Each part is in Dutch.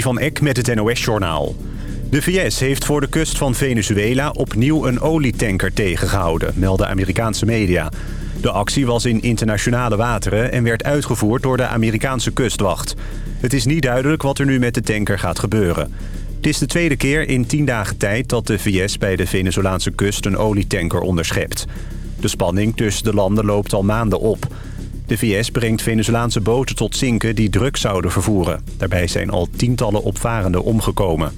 Van Eck met het NOS-journaal. De VS heeft voor de kust van Venezuela opnieuw een olietanker tegengehouden, melden Amerikaanse media. De actie was in internationale wateren en werd uitgevoerd door de Amerikaanse kustwacht. Het is niet duidelijk wat er nu met de tanker gaat gebeuren. Het is de tweede keer in tien dagen tijd dat de VS bij de Venezolaanse kust een olietanker onderschept. De spanning tussen de landen loopt al maanden op. De VS brengt Venezolaanse boten tot zinken die drugs zouden vervoeren. Daarbij zijn al tientallen opvarenden omgekomen.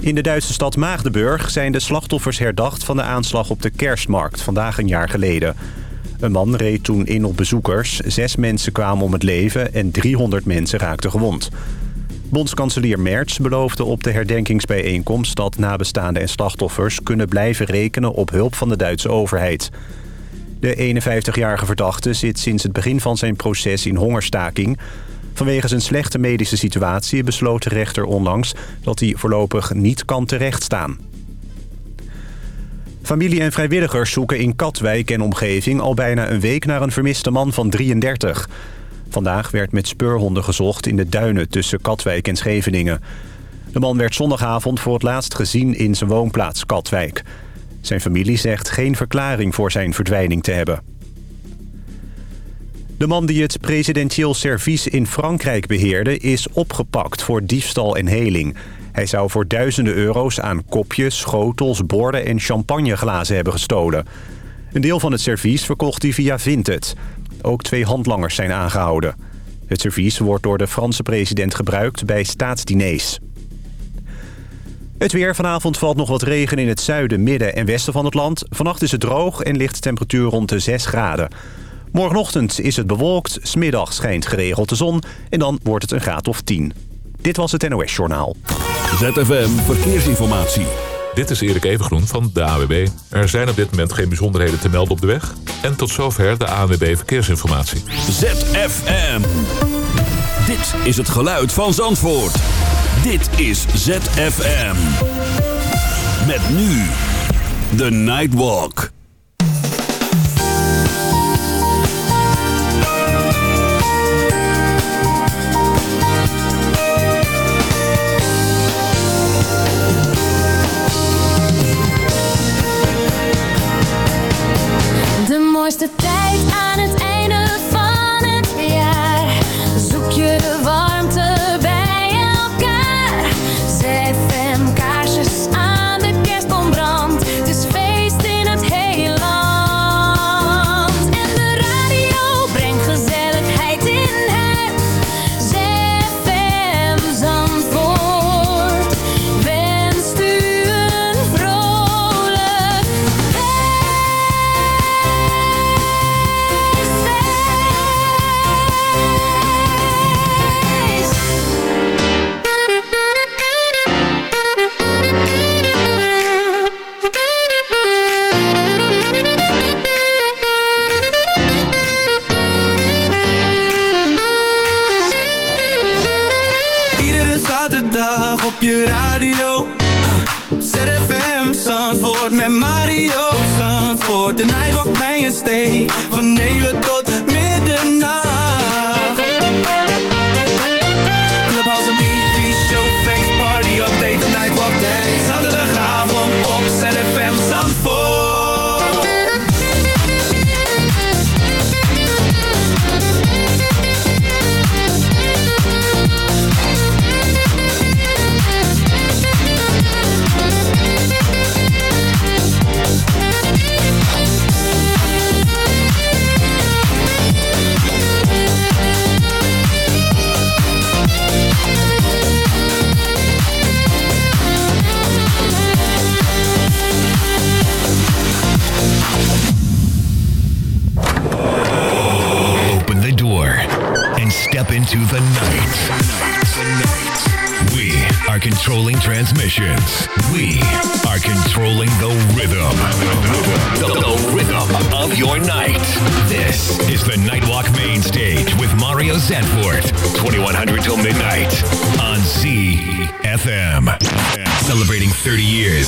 In de Duitse stad Maagdenburg zijn de slachtoffers herdacht van de aanslag op de kerstmarkt vandaag een jaar geleden. Een man reed toen in op bezoekers, zes mensen kwamen om het leven en 300 mensen raakten gewond. Bondskanselier Merz beloofde op de herdenkingsbijeenkomst dat nabestaanden en slachtoffers kunnen blijven rekenen op hulp van de Duitse overheid. De 51-jarige verdachte zit sinds het begin van zijn proces in hongerstaking. Vanwege zijn slechte medische situatie besloot de rechter onlangs dat hij voorlopig niet kan terechtstaan. Familie en vrijwilligers zoeken in Katwijk en omgeving al bijna een week naar een vermiste man van 33. Vandaag werd met speurhonden gezocht in de duinen tussen Katwijk en Scheveningen. De man werd zondagavond voor het laatst gezien in zijn woonplaats Katwijk. Zijn familie zegt geen verklaring voor zijn verdwijning te hebben. De man die het presidentieel servies in Frankrijk beheerde... is opgepakt voor diefstal en heling. Hij zou voor duizenden euro's aan kopjes, schotels, borden en champagneglazen hebben gestolen. Een deel van het servies verkocht hij via Vinted. Ook twee handlangers zijn aangehouden. Het servies wordt door de Franse president gebruikt bij staatsdiners. Het weer. Vanavond valt nog wat regen in het zuiden, midden en westen van het land. Vannacht is het droog en ligt de temperatuur rond de 6 graden. Morgenochtend is het bewolkt, smiddag schijnt geregeld de zon... en dan wordt het een graad of 10. Dit was het NOS Journaal. ZFM Verkeersinformatie. Dit is Erik Evengroen van de AWB. Er zijn op dit moment geen bijzonderheden te melden op de weg. En tot zover de ANWB Verkeersinformatie. ZFM. Dit is het geluid van Zandvoort. Dit is ZFM. Met nu The Nightwalk. De mooiste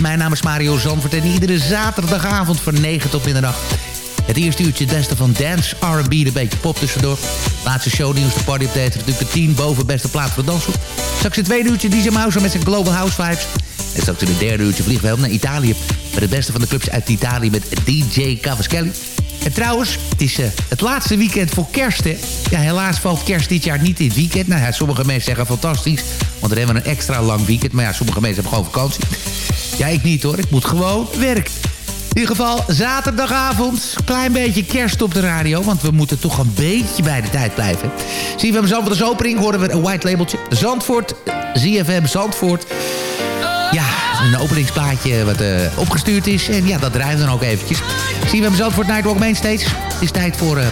Mijn naam is Mario Zandvoort en iedere zaterdagavond van 9 tot middernacht. Het eerste uurtje het beste van dance, R&B, een beetje pop tussendoor. Laatste shownieuws, de party update, natuurlijk de 10 boven beste plaats voor dansgroep. Straks het tweede uurtje DJ Mouse met zijn Global House Vibes. En straks in het derde uurtje vliegen we helemaal naar Italië. Met het beste van de clubs uit Italië met DJ Cavaschelli. En trouwens, het is eh, het laatste weekend voor kerst? Ja, helaas valt kerst dit jaar niet in het weekend. Nou ja, sommige mensen zeggen fantastisch, want dan hebben we een extra lang weekend. Maar ja, sommige mensen hebben gewoon vakantie. Ja, ik niet hoor, ik moet gewoon werken. In ieder geval, zaterdagavond, klein beetje kerst op de radio... want we moeten toch een beetje bij de tijd blijven. Zien we hem Zandvoort als opening, horen we een white labeltje. Zandvoort, ZFM Zandvoort... Ja, een openingsplaatje wat eh, opgestuurd is. En ja, dat draaien we dan ook eventjes. Voor het Nightwalk Mainstage. Het is tijd voor eh,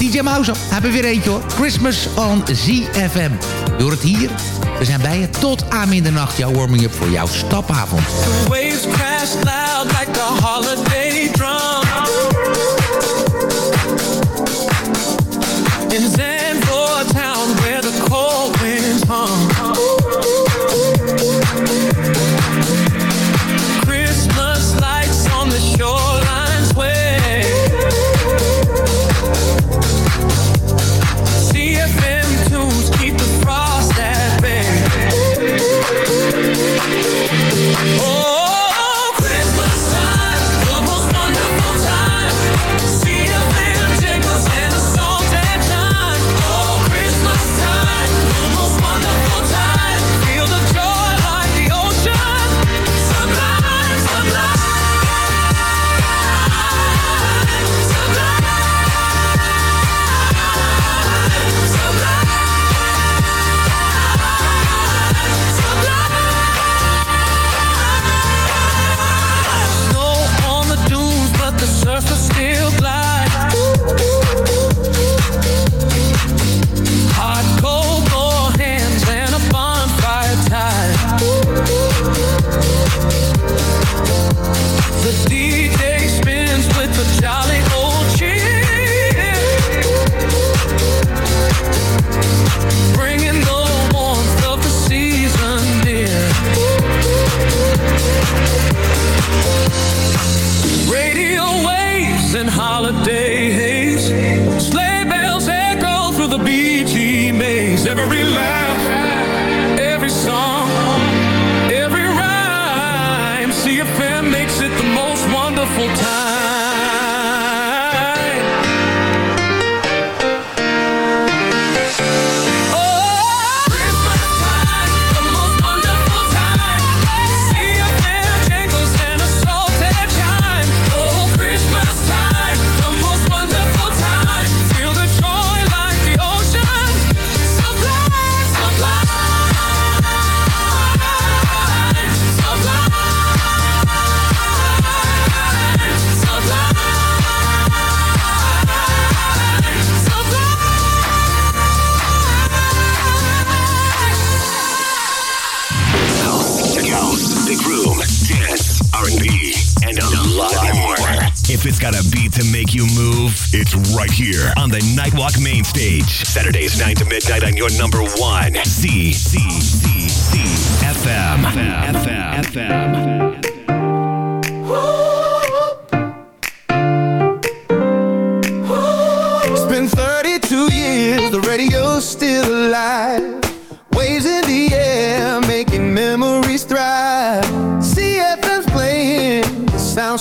DJ Mouse. Hebben we weer eentje hoor. Christmas on ZFM. Door het hier. We zijn bij je tot aan middernacht. Jouw warming-up voor jouw stapavond. The waves crash loud like a holiday drum.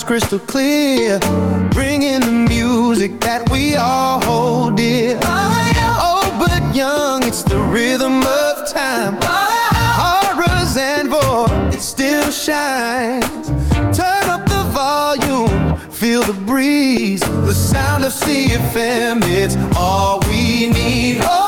crystal clear. bringing the music that we all hold dear. Oh, but young, it's the rhythm of time. Oh, yeah. Horrors and void, it still shines. Turn up the volume, feel the breeze, the sound of CFM. It's all we need. Oh,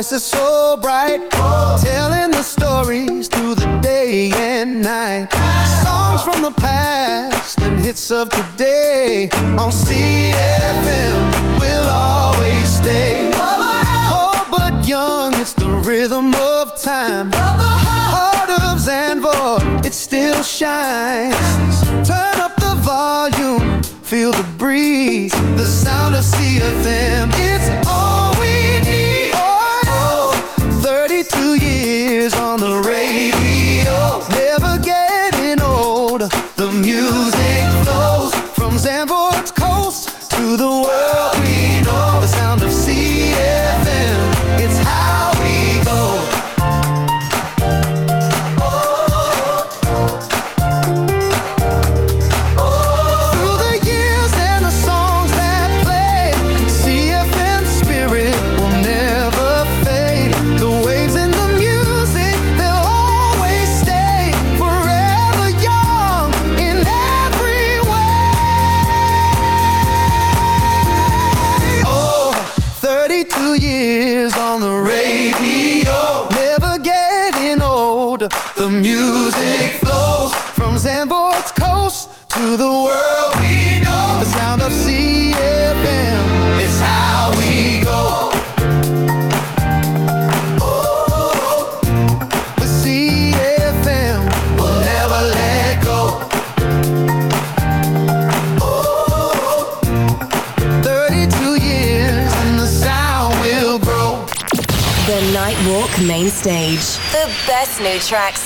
voice is so bright, oh. telling the stories through the day and night. Songs from the past and hits of today on CFM will always stay. Oh, but young, it's the rhythm of time. Heart of Zanvor, it still shines. Turn up the volume, feel the breeze, the sound of CFM. It's all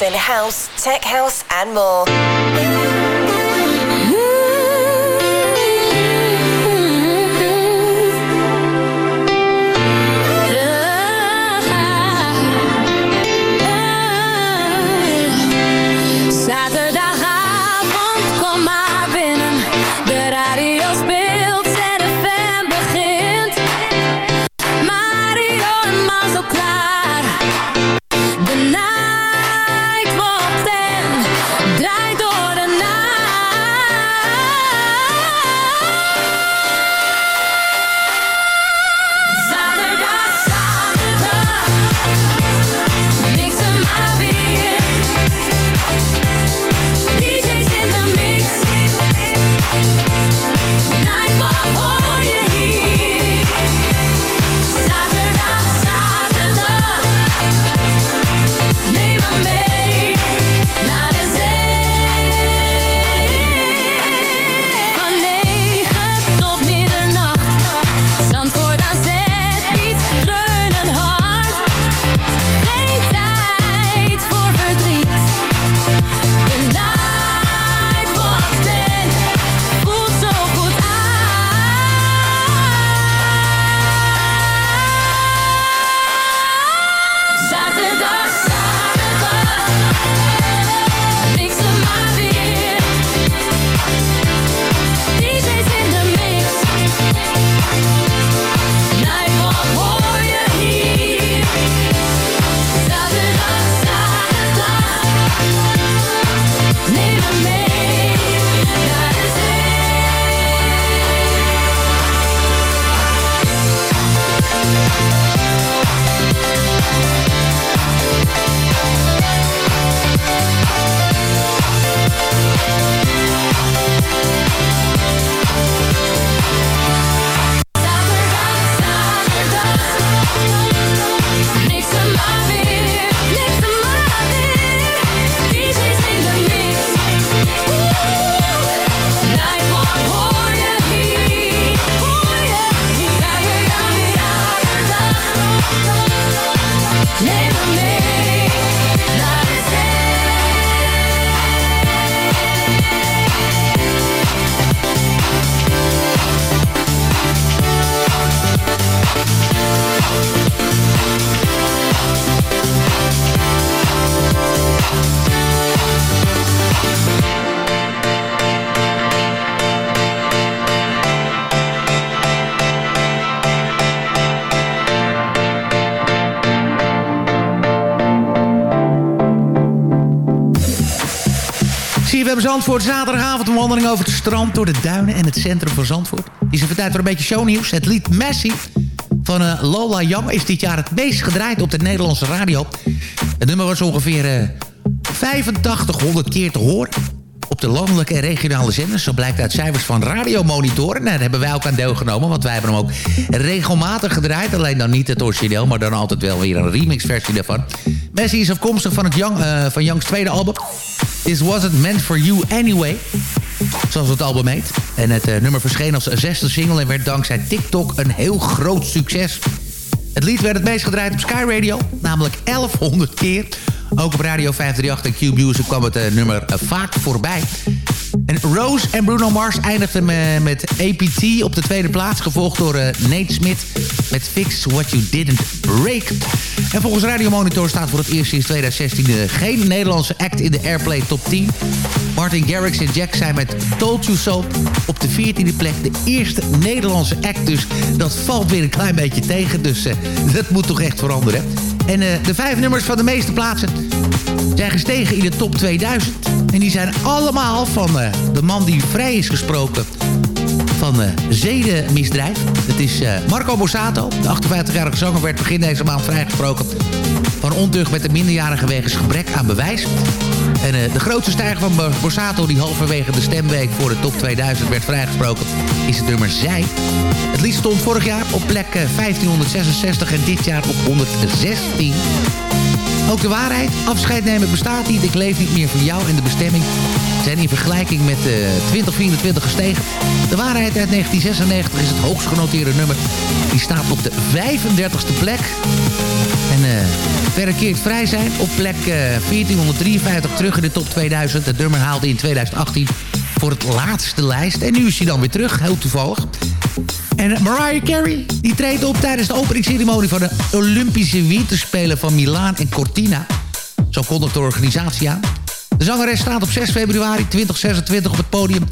in house, tech house, and more. CFM Zandvoort, zaterdagavond een wandeling over het strand... door de duinen en het centrum van Zandvoort. is even tijd voor een beetje shownieuws. Het lied Messi van uh, Lola Young is dit jaar het meest gedraaid op de Nederlandse radio. Het nummer was ongeveer uh, 8500 keer te horen op de landelijke en regionale zenders. Zo blijkt uit cijfers van radiomonitoren. Nou, daar hebben wij ook aan deelgenomen, want wij hebben hem ook regelmatig gedraaid. Alleen dan niet het origineel, maar dan altijd wel weer een remixversie daarvan. Messi is afkomstig van, het uh, van Young's tweede album. This Wasn't Meant For You Anyway. Zoals het album heet. En het uh, nummer verscheen als zesde single en werd dankzij TikTok een heel groot succes. Het lied werd het meest gedraaid op Sky Radio, namelijk 1100 keer. Ook op Radio 538 en Q-Music kwam het uh, nummer uh, vaak voorbij. En Rose en Bruno Mars eindigden me, met APT op de tweede plaats... gevolgd door uh, Nate Smith met Fix What You Didn't Break. En volgens Radio Monitor staat voor het eerst sinds 2016... geen Nederlandse act in de Airplay Top 10. Martin Garrix en Jack zijn met Told You So op de 14e plek... de eerste Nederlandse act, dus dat valt weer een klein beetje tegen. Dus dat moet toch echt veranderen. En uh, de vijf nummers van de meeste plaatsen zijn gestegen in de top 2000. En die zijn allemaal van uh, de man die vrij is gesproken van uh, zedenmisdrijf. Het is Marco Borsato. De 58-jarige zanger werd begin deze maand vrijgesproken... van ontucht met de minderjarige wegens gebrek aan bewijs. En de grootste stijger van Borsato... die halverwege de stemweek voor de top 2000 werd vrijgesproken... is het nummer Zij. Het lied stond vorig jaar op plek 1566 en dit jaar op 116. Ook de waarheid, afscheid nemen bestaat niet. Ik leef niet meer voor jou en de bestemming zijn in vergelijking met uh, 2024 gestegen. De waarheid uit 1996 is het hoogst genoteerde nummer. Die staat op de 35e plek. En uh, verder keert vrij zijn op plek uh, 1453 terug in de top 2000. Het nummer haalde in 2018 voor het laatste lijst. En nu is hij dan weer terug, heel toevallig. En Mariah Carey, die treedt op tijdens de openingsceremonie... van de Olympische Winterspelen van Milaan en Cortina. Zo kondigt de organisatie aan. De zangeres staat op 6 februari 2026 op het podium...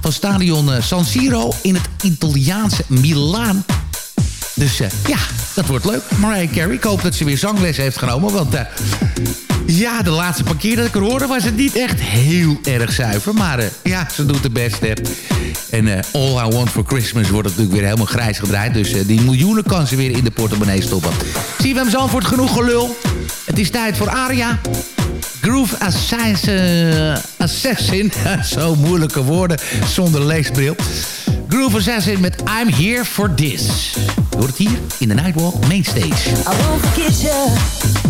van stadion San Siro in het Italiaanse Milaan. Dus uh, ja, dat wordt leuk. Mariah Carey, ik hoop dat ze weer zangles heeft genomen... want uh, ja, de laatste paar keer dat ik er hoorde was het niet echt heel erg zuiver. Maar uh, ja, ze doet het best. Hè. En uh, All I Want For Christmas wordt natuurlijk weer helemaal grijs gedraaid. Dus uh, die miljoenen kan ze weer in de portemonnee stoppen. Zie je hem Zandvoort genoeg gelul. Het is tijd voor Aria. Groove Assassin. Assassin. Zo moeilijke woorden zonder leesbril. Groove Assassin met I'm Here For This. Je hoort het hier in de Nightwalk Mainstage. I won't forget you.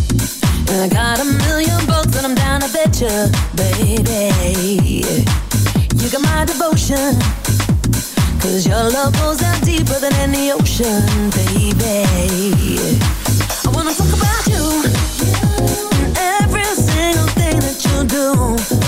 And I got a million bucks and I'm down to bet you, baby. You got my devotion. Cause your love goes deeper than any ocean, baby. I wanna talk about you. And every single thing that you do.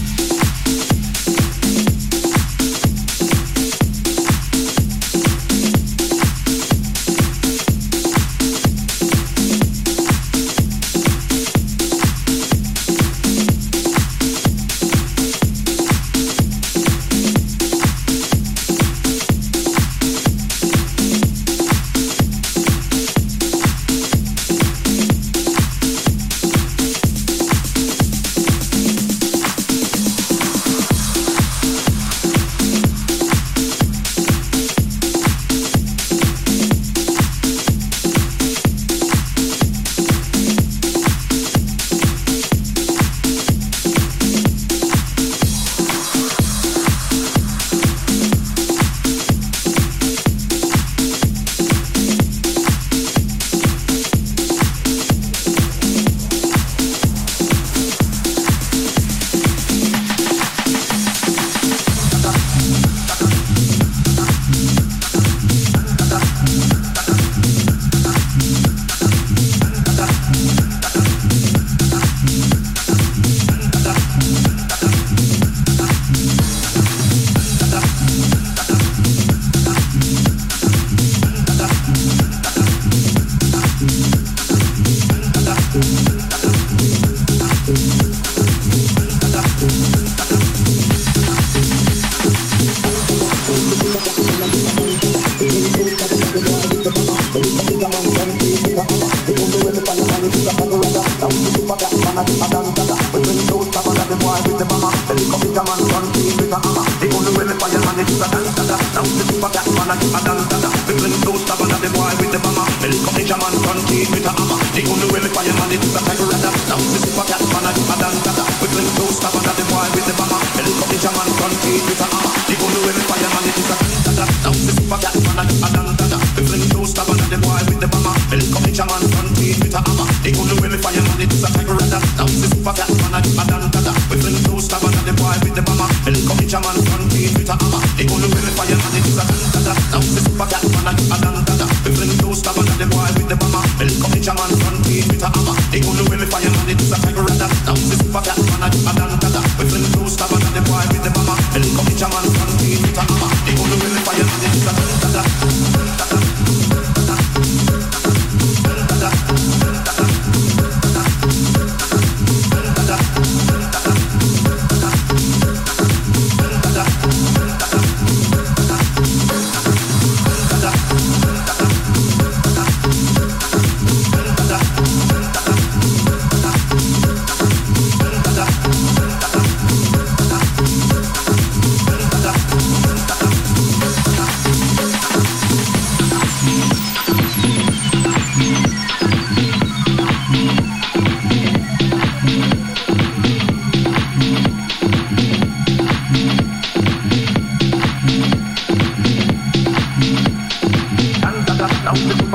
dance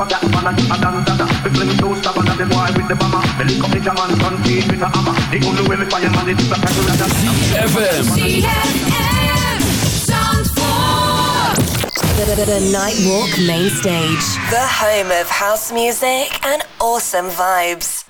the Nightwalk main stage. The home of house music and awesome vibes.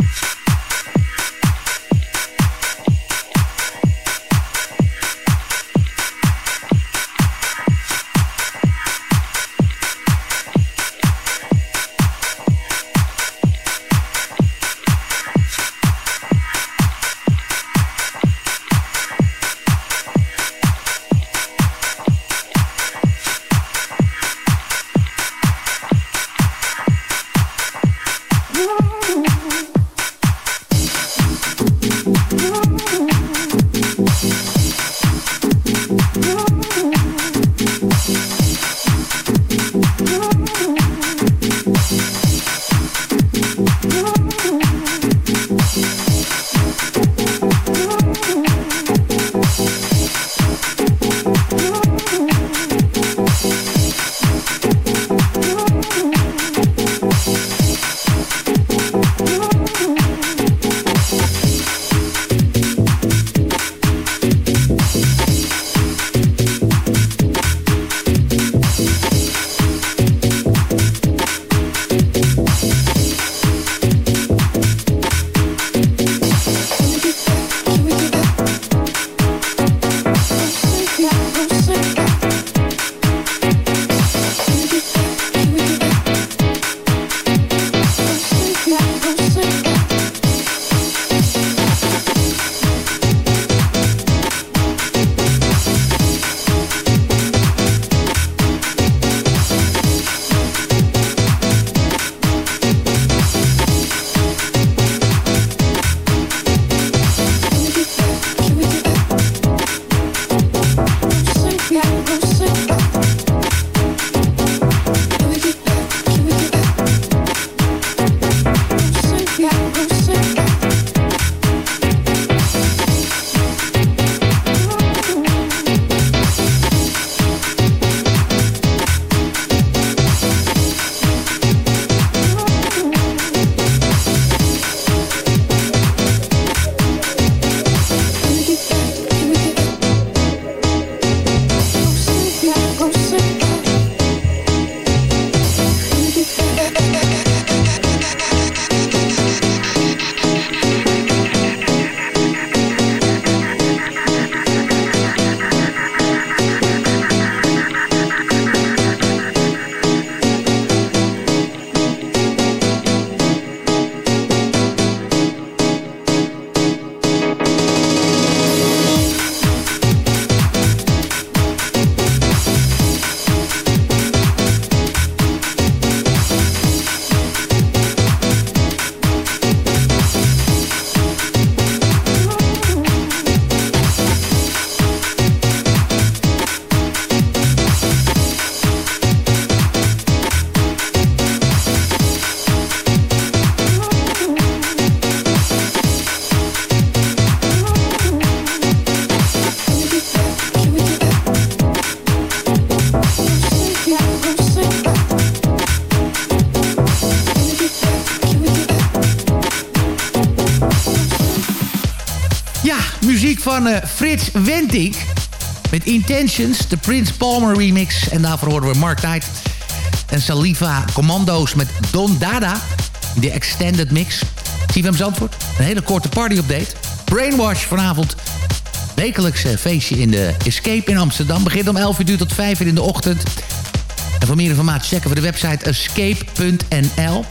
Van eh, Frits Wentink. Met Intentions, de Prince Palmer remix. En daarvoor horen we Mark Knight en Saliva Commando's met Don Dada. De extended mix. CFM Zandvoort, een hele korte party-update. Brainwash vanavond. Wekelijks eh, feestje in de Escape in Amsterdam. Begint om 11 uur tot 5 uur in de ochtend. En voor meer informatie checken we de website escape.nl.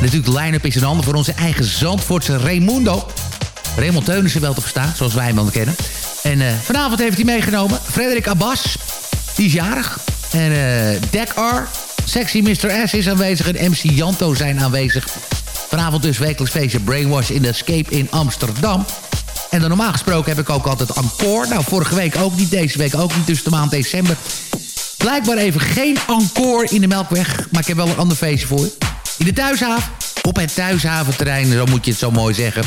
Natuurlijk de line-up is een ander voor onze eigen Zandvoortse Raimundo. Raymond Teunissen wel te verstaan, zoals wij hem kennen. En uh, vanavond heeft hij meegenomen Frederik Abbas. Die is jarig. En uh, R, Sexy Mr. S is aanwezig en MC Janto zijn aanwezig. Vanavond dus wekelijks feestje Brainwash in de Escape in Amsterdam. En dan normaal gesproken heb ik ook altijd encore. Nou, vorige week ook niet, deze week ook niet, dus de maand december. Blijkbaar even geen encore in de Melkweg, maar ik heb wel een ander feestje voor je. In de Thuishaven, op het Thuishaventerrein, zo moet je het zo mooi zeggen.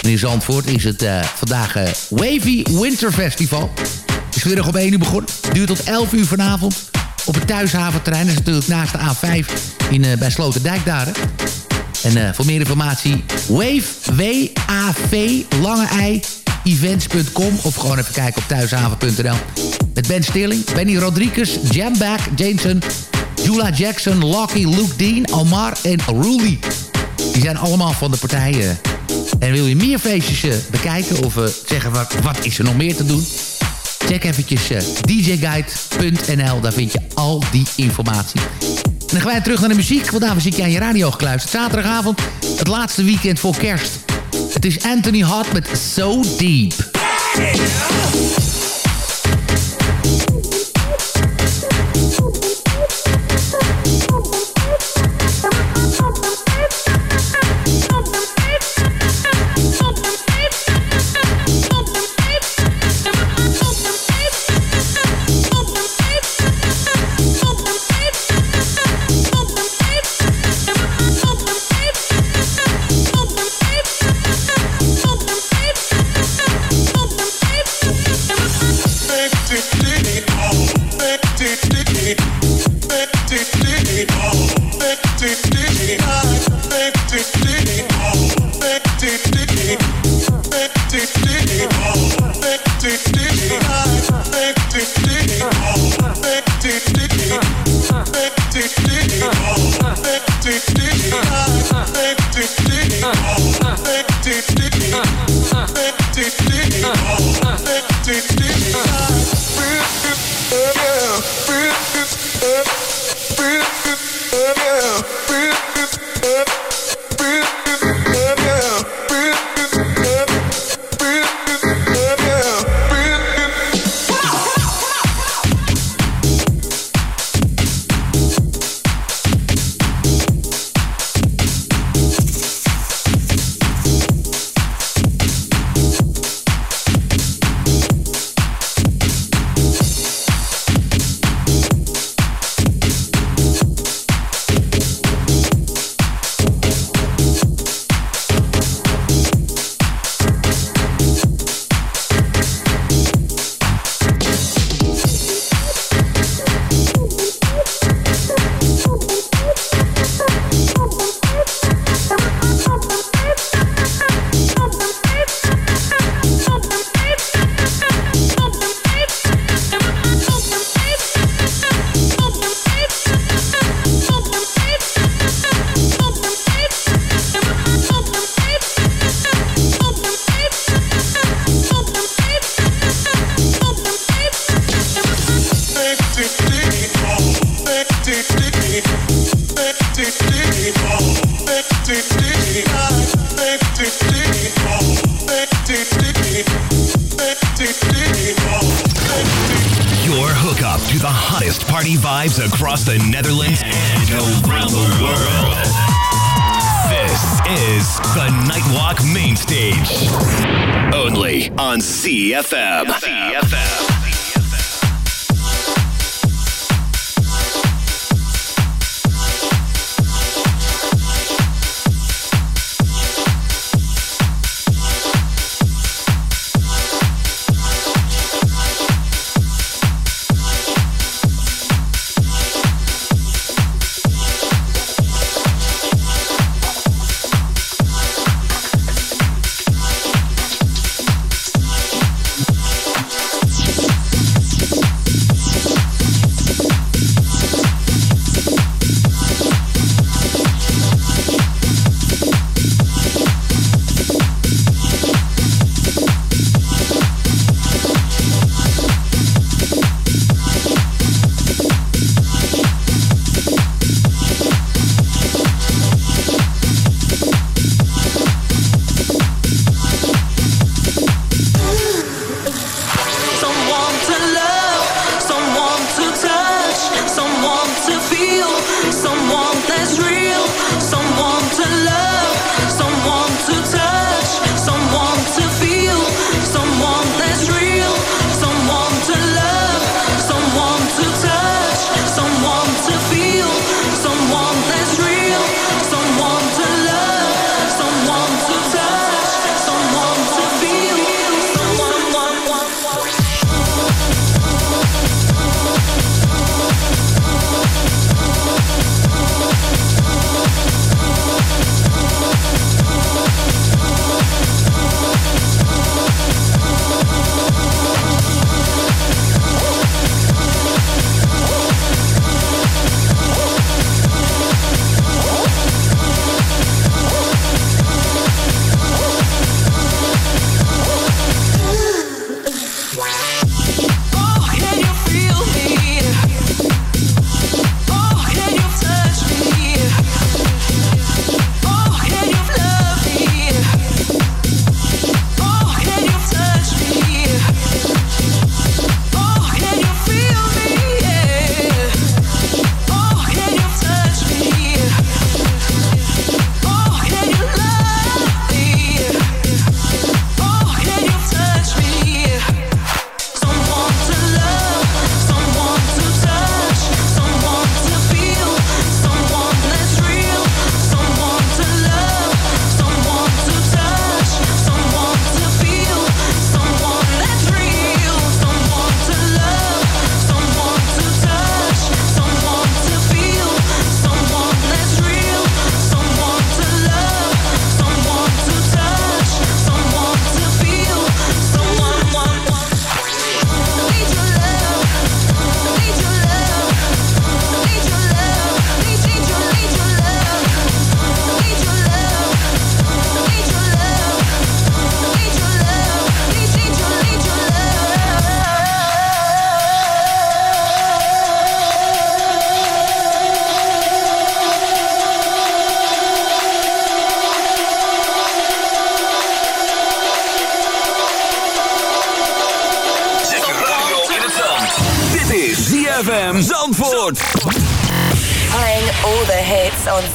In Zandvoort is het uh, vandaag uh, Wavy Winter Festival. Is weer op 1 uur begonnen. Duurt tot 11 uur vanavond. Op het Thuishaventerrein. Is natuurlijk naast de A5 in, uh, bij Sloterdijk daar. En voor meer informatie Wave, W-A-V, lange ei, events.com. Of gewoon even kijken op thuishaven.nl. Met Ben Stilling, Benny Rodriguez, Jamback, Jameson, Jula Jackson, Lucky, Luke Dean, Omar en Rooley. Die zijn allemaal van de partijen. En wil je meer feestjes uh, bekijken of uh, zeggen wat, wat is er nog meer te doen? Check eventjes uh, djguide.nl, daar vind je al die informatie. Dan gaan wij terug naar de muziek, want daar zit je aan je radio. Zaterdagavond, het laatste weekend voor kerst. Het is Anthony Hart met So Deep. that's real, someone to love.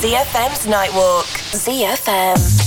ZFM's Nightwalk. ZFM.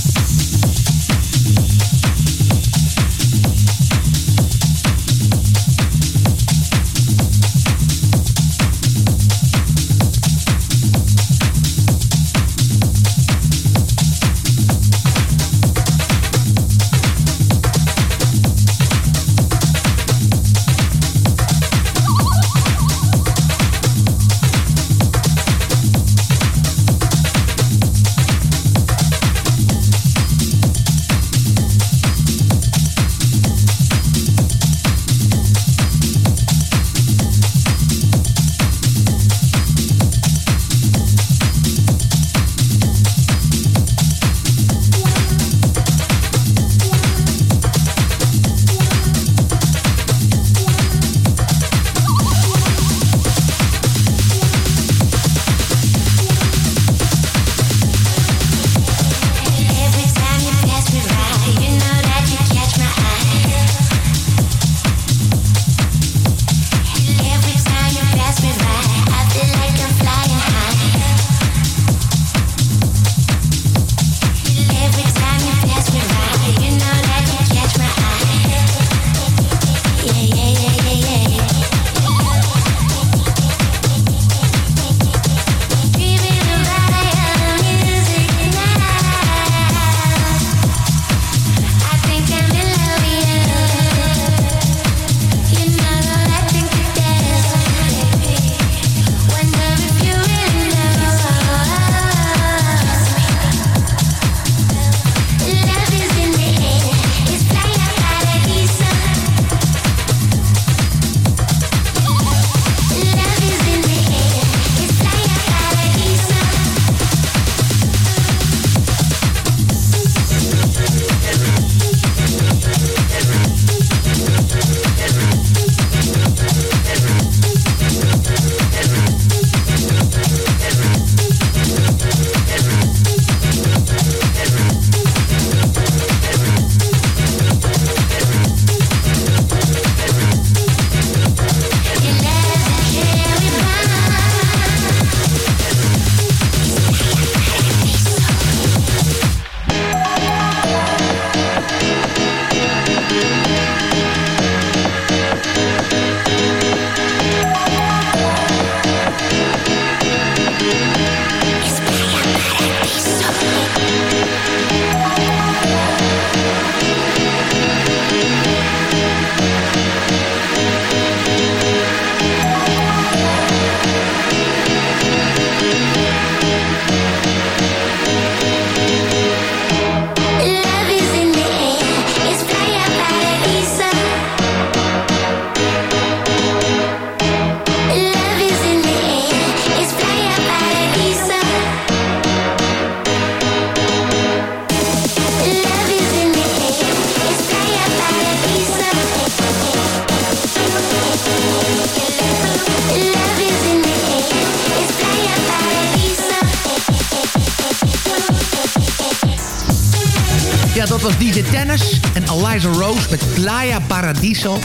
Was DJ Tennis en Eliza Rose met Playa Paradiso.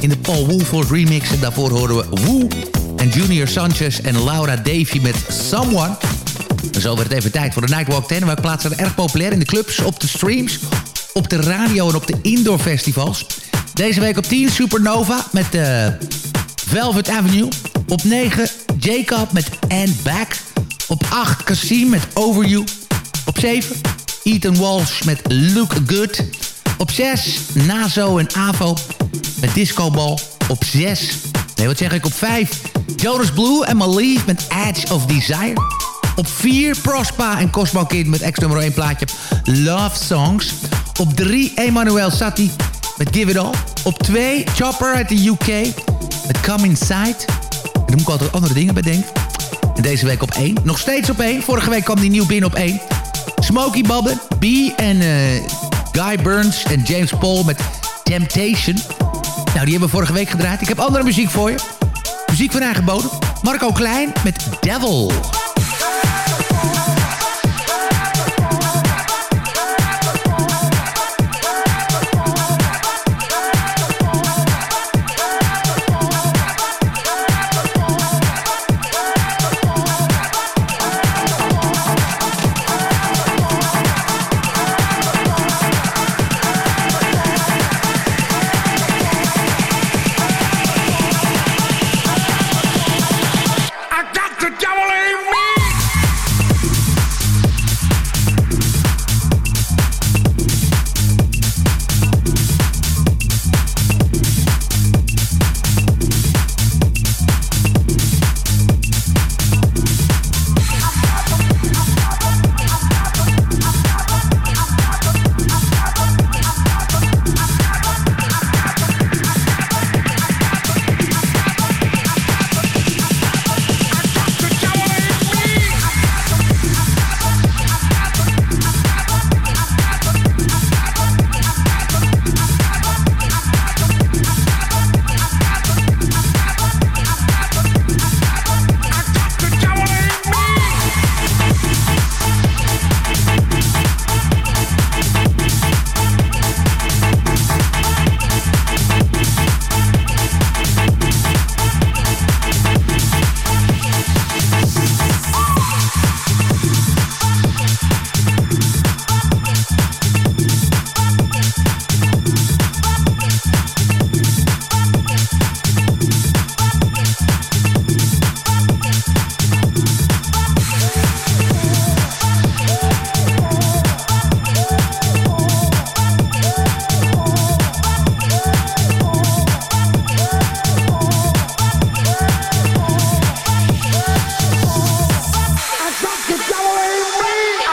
In de Paul Woolford remix. En daarvoor horen we Woo en Junior Sanchez en Laura Davy met Someone. Zo werd het even tijd voor de Nightwalk 10. Wij plaatsen er erg populair in de clubs, op de streams, op de radio en op de indoor festivals. Deze week op 10 Supernova met de Velvet Avenue. Op 9 Jacob met And Back. Op 8 Cassim met Over You. Op 7 Ethan Walsh met Look Good. Op 6 Nazo en Avo met Disco Ball. Op 6, nee wat zeg ik, op 5 Jonas Blue en Malief met Edge of Desire. Op 4 Prospa en Cosmo Kid met ex nummer 1 plaatje Love Songs. Op 3 Emmanuel Satie met Give It All. Op 2 Chopper uit de UK met Come Inside. En daar moet ik altijd andere dingen bedenken. En deze week op 1. Nog steeds op 1. Vorige week kwam die nieuw binnen op 1. Smokey Bobben, B en eh, Guy Burns en James Paul met Temptation. Nou, die hebben we vorige week gedraaid. Ik heb andere muziek voor je. Muziek van eigen bodem. Marco Klein met Devil.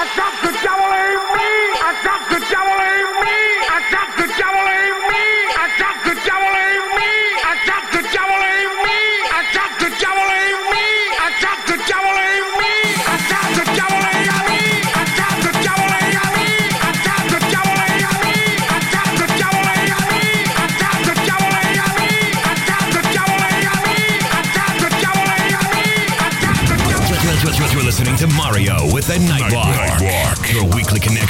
I the devil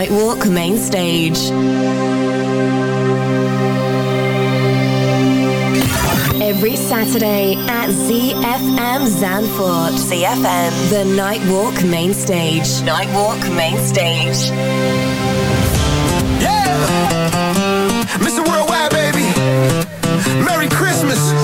Nightwalk main stage. Every Saturday at ZFM Zanfort. ZFM. The Nightwalk main stage. Nightwalk main stage. Yeah! Mr. Worldwide, baby. Merry Christmas.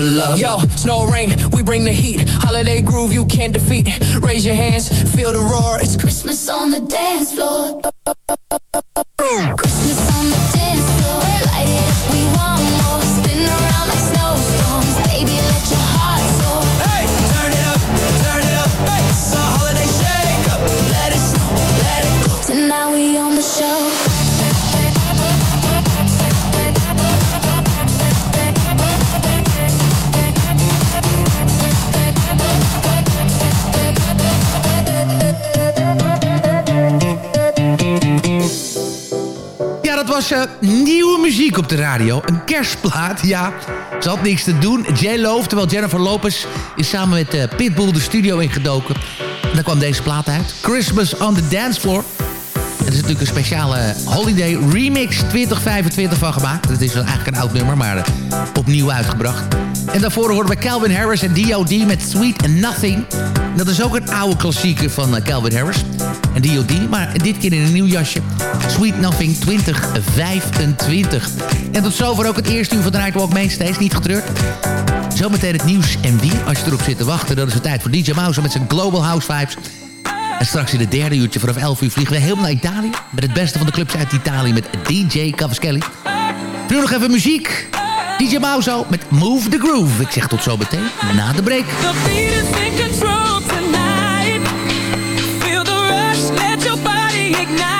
To love. Yo, snow rain, we bring the heat. Holiday groove you can't defeat. Raise your hands, feel the roar. It's Christmas on the dance floor. Op de radio. Een kerstplaat, ja. Ze had niks te doen. J-Lo, terwijl Jennifer Lopez is samen met eh, Pitbull de studio ingedoken. En daar kwam deze plaat uit. Christmas on the Dance Floor. Er is natuurlijk een speciale Holiday Remix 2025 van gemaakt. Het is eigenlijk een oud nummer, maar eh, opnieuw uitgebracht. En daarvoor hoorden we Calvin Harris en D.O.D. met Sweet and Nothing. Dat is ook een oude klassieker van eh, Calvin Harris D.O.D. Maar dit keer in een nieuw jasje. Sweet Nothing 2025. En tot zover ook het eerste uur van de Nightwalk Mainstage. Niet getreurd. Zometeen het nieuws en weer. Als je erop zit te wachten, dan is het tijd voor DJ Mouse met zijn Global House Vibes. En straks in het derde uurtje vanaf 11 uur vliegen we helemaal naar Italië. Met het beste van de clubs uit Italië met DJ Cavaschelli. Nu nog even muziek. DJ Mauzo met Move the Groove. Ik zeg tot zo meteen na de break. The night.